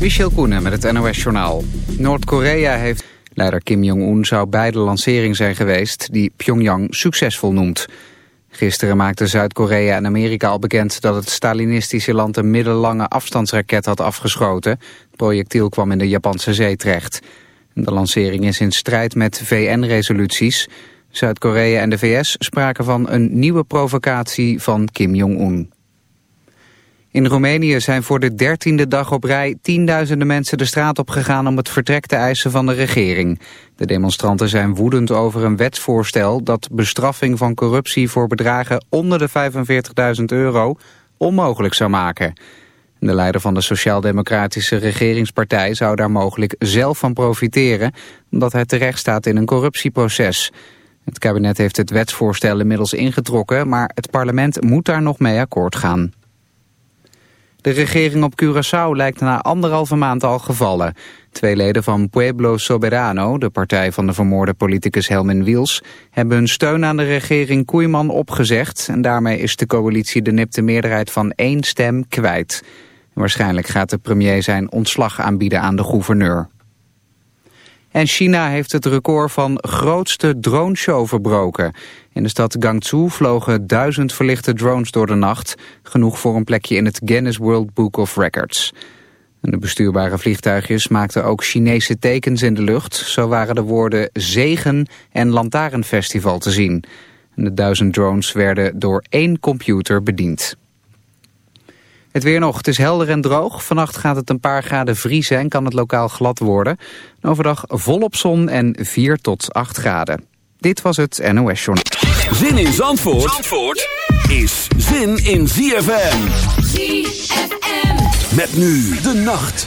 Michel Koenen met het NOS-journaal. Noord-Korea heeft... Leider Kim Jong-un zou bij de lancering zijn geweest... die Pyongyang succesvol noemt. Gisteren maakten Zuid-Korea en Amerika al bekend... dat het Stalinistische land een middellange afstandsraket had afgeschoten. Het projectiel kwam in de Japanse zee terecht. De lancering is in strijd met VN-resoluties. Zuid-Korea en de VS spraken van een nieuwe provocatie van Kim Jong-un. In Roemenië zijn voor de dertiende dag op rij tienduizenden mensen de straat op gegaan om het vertrek te eisen van de regering. De demonstranten zijn woedend over een wetsvoorstel dat bestraffing van corruptie voor bedragen onder de 45.000 euro onmogelijk zou maken. De leider van de sociaal-democratische regeringspartij zou daar mogelijk zelf van profiteren, omdat hij terecht staat in een corruptieproces. Het kabinet heeft het wetsvoorstel inmiddels ingetrokken, maar het parlement moet daar nog mee akkoord gaan. De regering op Curaçao lijkt na anderhalve maand al gevallen. Twee leden van Pueblo Soberano, de partij van de vermoorde politicus Helmin Wiels, hebben hun steun aan de regering Koeiman opgezegd en daarmee is de coalitie de nipte meerderheid van één stem kwijt. Waarschijnlijk gaat de premier zijn ontslag aanbieden aan de gouverneur. En China heeft het record van grootste droneshow verbroken. In de stad Guangzhou vlogen duizend verlichte drones door de nacht. Genoeg voor een plekje in het Guinness World Book of Records. de bestuurbare vliegtuigjes maakten ook Chinese tekens in de lucht. Zo waren de woorden zegen en lantaarnfestival te zien. de duizend drones werden door één computer bediend. Het weer nog. Het is helder en droog. Vannacht gaat het een paar graden vriezen en kan het lokaal glad worden. Overdag volop zon en 4 tot 8 graden. Dit was het NOS Journal. Zin in Zandvoort, Zandvoort is zin in ZFM. ZFM. Met nu de nacht.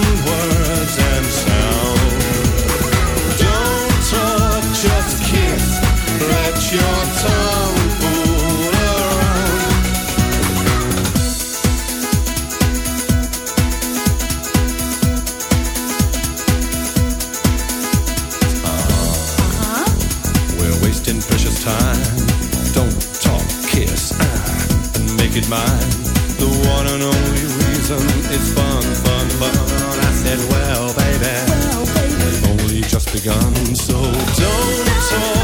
begun. So don't talk.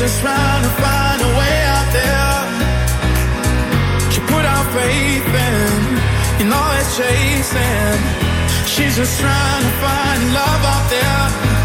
just trying to find a way out there. She put our faith in, you know it's chasing. She's just trying to find love out there.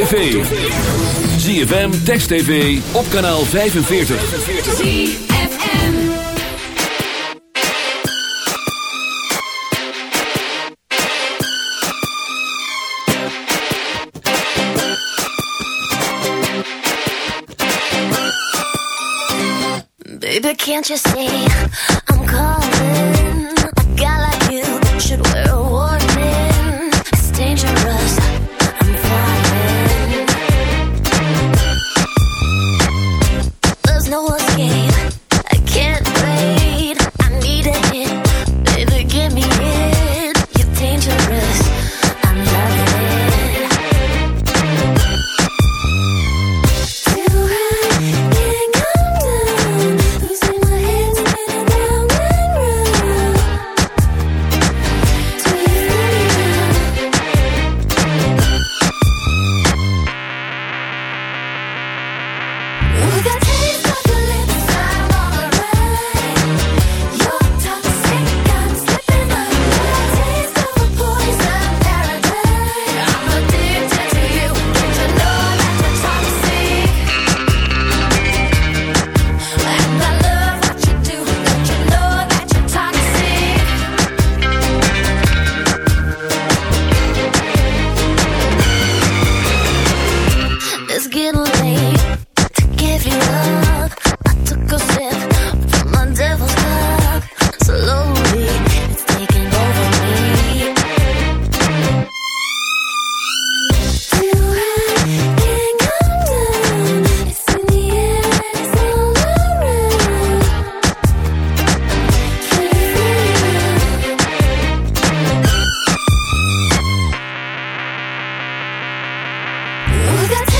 tv. ZFM, Text TV, op kanaal 45. ZFM. Baby, can't you see... 누가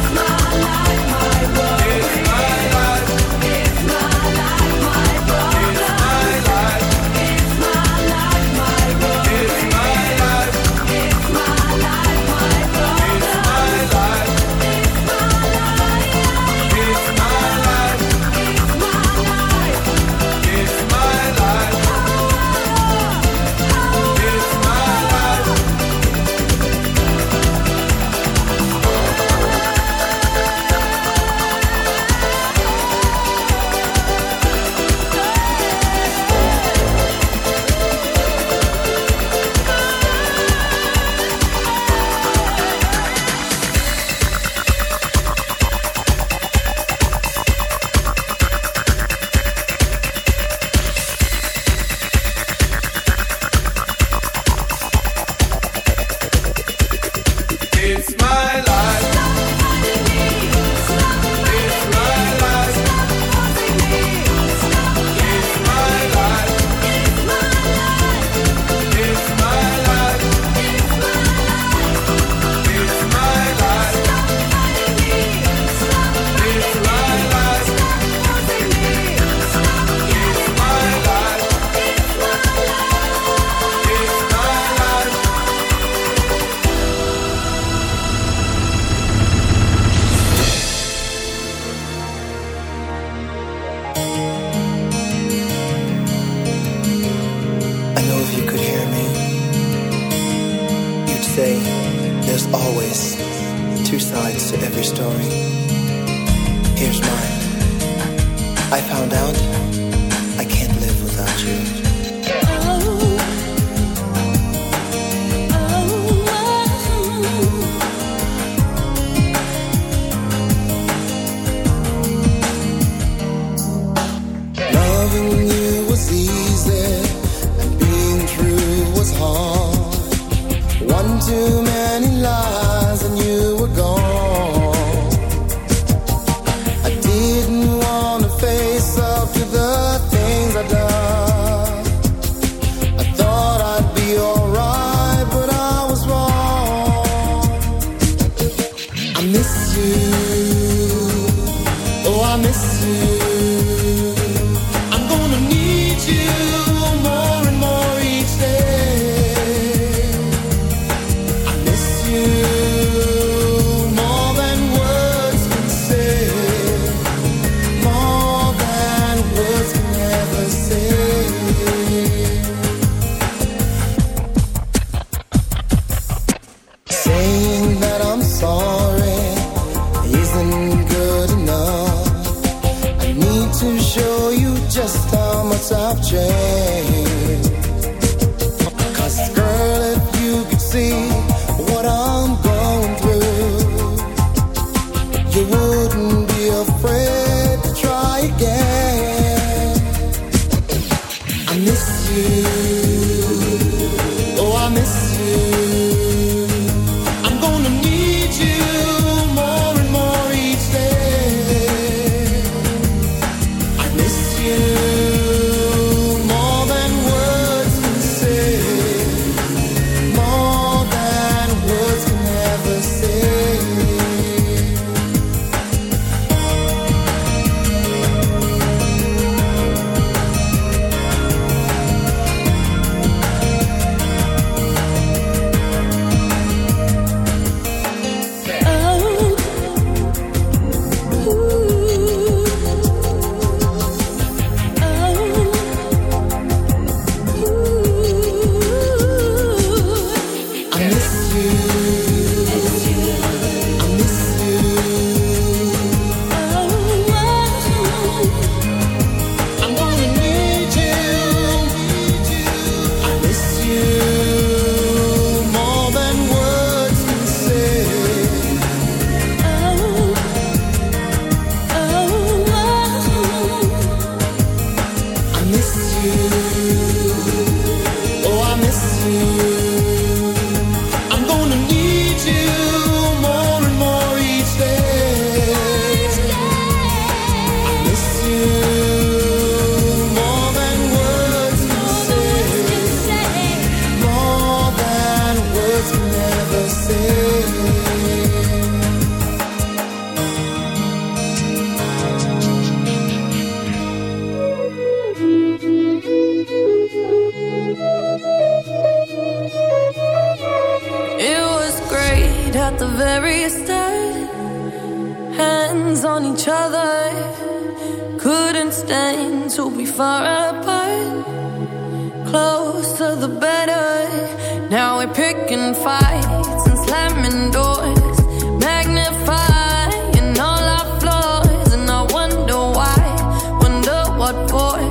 Bye. what for?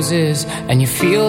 bar closes and you feel